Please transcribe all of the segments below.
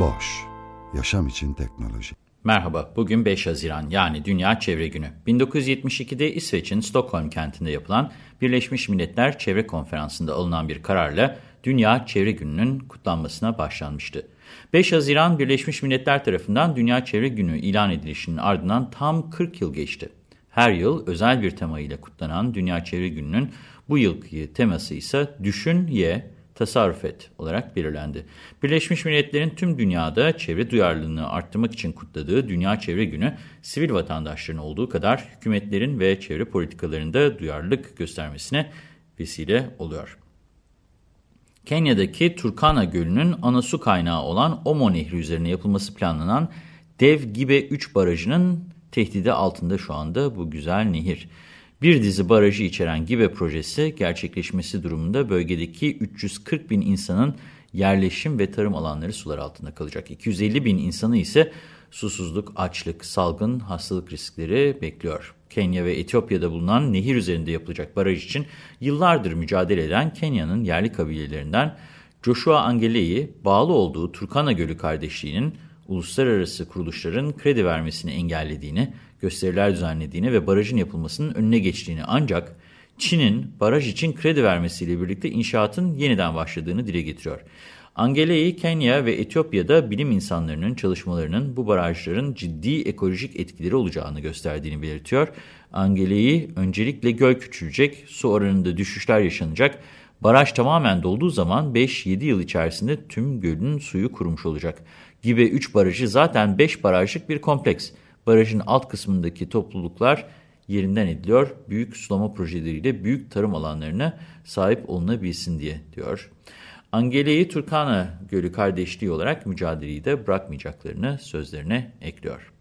Boş, yaşam için teknoloji. Merhaba, bugün 5 Haziran yani Dünya Çevre Günü. 1972'de İsveç'in Stockholm kentinde yapılan Birleşmiş Milletler Çevre Konferansı'nda alınan bir kararla Dünya Çevre Günü'nün kutlanmasına başlanmıştı. 5 Haziran Birleşmiş Milletler tarafından Dünya Çevre Günü ilan edilişinin ardından tam 40 yıl geçti. Her yıl özel bir tema ile kutlanan Dünya Çevre Günü'nün bu yılki teması ise Düşün, Ye, Tasarruf Et olarak belirlendi. Birleşmiş Milletler'in tüm dünyada çevre duyarlılığını arttırmak için kutladığı Dünya Çevre Günü, sivil vatandaşların olduğu kadar hükümetlerin ve çevre politikalarında duyarlılık göstermesine vesile oluyor. Kenya'daki Turkana Gölü'nün ana su kaynağı olan Omo Nehri üzerine yapılması planlanan Dev Gibe 3 barajının tehdidi altında şu anda bu güzel nehir. Bir dizi barajı içeren Gibe projesi gerçekleşmesi durumunda bölgedeki 340 bin insanın yerleşim ve tarım alanları sular altında kalacak. 250 bin insanı ise susuzluk, açlık, salgın, hastalık riskleri bekliyor. Kenya ve Etiyopya'da bulunan nehir üzerinde yapılacak baraj için yıllardır mücadele eden Kenya'nın yerli kabilelerinden Joshua Angelei, bağlı olduğu Turkana Gölü kardeşliğinin uluslararası kuruluşların kredi vermesini engellediğini, gösteriler düzenlediğini ve barajın yapılmasının önüne geçtiğini ancak Çin'in baraj için kredi vermesiyle birlikte inşaatın yeniden başladığını dile getiriyor. Angelei, Kenya ve Etiyopya'da bilim insanlarının çalışmalarının bu barajların ciddi ekolojik etkileri olacağını gösterdiğini belirtiyor. Angelei, öncelikle göl küçülecek, su oranında düşüşler yaşanacak, baraj tamamen dolduğu zaman 5-7 yıl içerisinde tüm gölün suyu kurumuş olacak. Gibi 3 barajı zaten 5 barajlık bir kompleks. Barajın alt kısmındaki topluluklar yerinden ediliyor, büyük sulama projeleriyle büyük tarım alanlarına sahip olunabilsin diye diyor. Angele'yi Turkana Gölü kardeşliği olarak mücadeleyi de bırakmayacaklarını sözlerine ekliyor.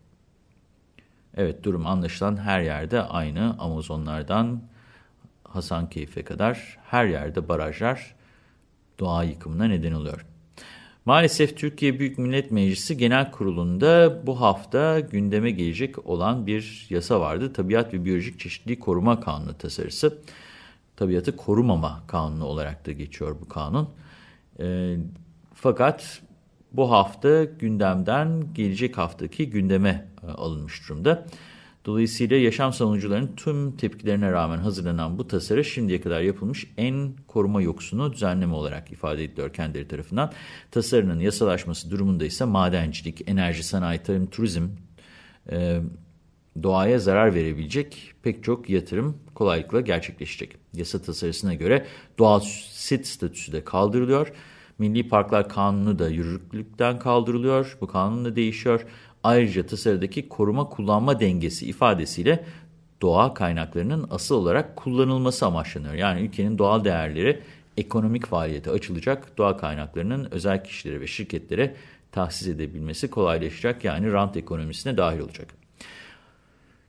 Evet durum anlaşılan her yerde aynı Amazonlardan Hasankeyf'e kadar her yerde barajlar doğa yıkımına neden oluyor. Maalesef Türkiye Büyük Millet Meclisi Genel Kurulu'nda bu hafta gündeme gelecek olan bir yasa vardı. Tabiat ve Biyolojik Çeşitliliği Koruma Kanunu tasarısı. Tabiatı korumama kanunu olarak da geçiyor bu kanun. E, fakat bu hafta gündemden gelecek haftaki gündeme e, alınmış durumda. Dolayısıyla yaşam savunucularının tüm tepkilerine rağmen hazırlanan bu tasarı şimdiye kadar yapılmış en koruma yoksunu düzenleme olarak ifade ediliyor kendileri tarafından. Tasarının yasalaşması durumunda ise madencilik, enerji, sanayi, tarım, turizm, e, doğaya zarar verebilecek pek çok yatırım kolaylıkla gerçekleşecek. Yasa tasarısına göre doğal sit statüsü de kaldırılıyor. Milli Parklar Kanunu da yürürlükten kaldırılıyor. Bu kanun da değişiyor. Ayrıca tasarıdaki koruma kullanma dengesi ifadesiyle doğa kaynaklarının asıl olarak kullanılması amaçlanıyor. Yani ülkenin doğal değerleri ekonomik faaliyete açılacak, doğa kaynaklarının özel kişilere ve şirketlere tahsis edebilmesi kolaylaşacak. Yani rant ekonomisine dahil olacak.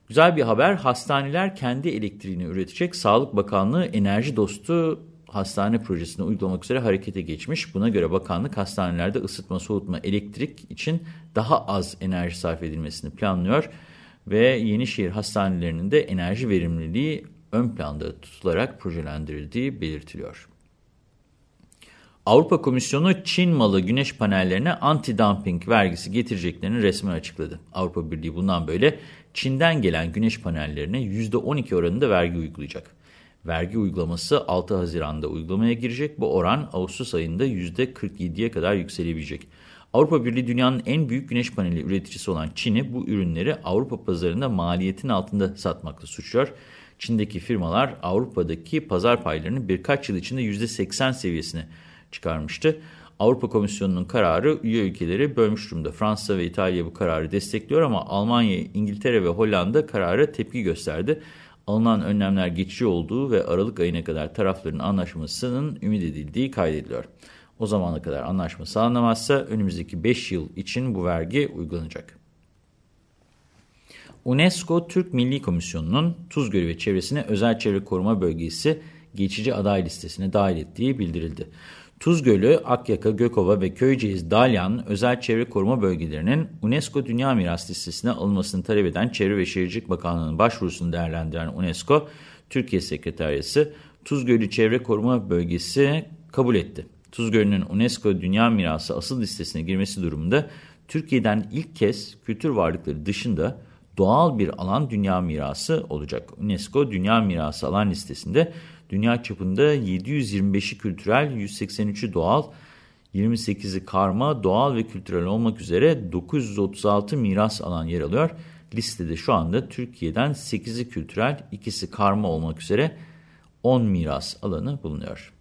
Güzel bir haber, hastaneler kendi elektriğini üretecek. Sağlık Bakanlığı enerji dostu hastane projesini uygulamak üzere harekete geçmiş. Buna göre bakanlık hastanelerde ısıtma, soğutma, elektrik için daha az enerji sarf edilmesini planlıyor. Ve Yenişehir hastanelerinin de enerji verimliliği ön planda tutularak projelendirildiği belirtiliyor. Avrupa Komisyonu Çin malı güneş panellerine anti-dumping vergisi getireceklerini resmen açıkladı. Avrupa Birliği bundan böyle Çin'den gelen güneş panellerine %12 oranında vergi uygulayacak. Vergi uygulaması 6 Haziran'da uygulamaya girecek. Bu oran Ağustos ayında %47'ye kadar yükselebilecek. Avrupa Birliği dünyanın en büyük güneş paneli üreticisi olan Çin'i bu ürünleri Avrupa pazarında maliyetin altında satmakla suçluyor. Çin'deki firmalar Avrupa'daki pazar paylarını birkaç yıl içinde %80 seviyesine çıkarmıştı. Avrupa Komisyonu'nun kararı üye ülkeleri bölmüş durumda. Fransa ve İtalya bu kararı destekliyor ama Almanya, İngiltere ve Hollanda karara tepki gösterdi. Alınan önlemler geçici olduğu ve Aralık ayına kadar tarafların anlaşmasının ümit edildiği kaydediliyor. O zamana kadar anlaşma sağlanamazsa önümüzdeki 5 yıl için bu vergi uygulanacak. UNESCO Türk Milli Komisyonu'nun Tuz Gölü ve çevresine özel çevre koruma bölgesi geçici aday listesine dahil ettiği bildirildi. Tuz Gölü, Akyaka, Gökova ve Köyceğiz, Dalyan özel çevre koruma bölgelerinin UNESCO Dünya Miras Listesi'ne alınmasını talep eden Çevre ve Şehircilik Bakanlığı'nın başvurusunu değerlendiren UNESCO, Türkiye Sekreteriyası Tuz Gölü Çevre Koruma Bölgesi kabul etti. Tuz Gölü'nün UNESCO Dünya Mirası asıl listesine girmesi durumunda Türkiye'den ilk kez kültür varlıkları dışında doğal bir alan dünya mirası olacak. UNESCO Dünya Mirası alan listesinde dünya çapında 725'i kültürel, 183'ü doğal, 28'i karma, doğal ve kültürel olmak üzere 936 miras alan yer alıyor. Listede şu anda Türkiye'den 8'i kültürel, ikisi karma olmak üzere 10 miras alanı bulunuyor.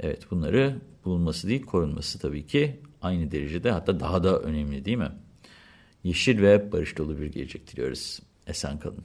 Evet bunları bulunması değil korunması tabii ki aynı derecede hatta daha da önemli değil mi? Yeşil ve barış dolu bir gelecek diliyoruz. Esen kalın.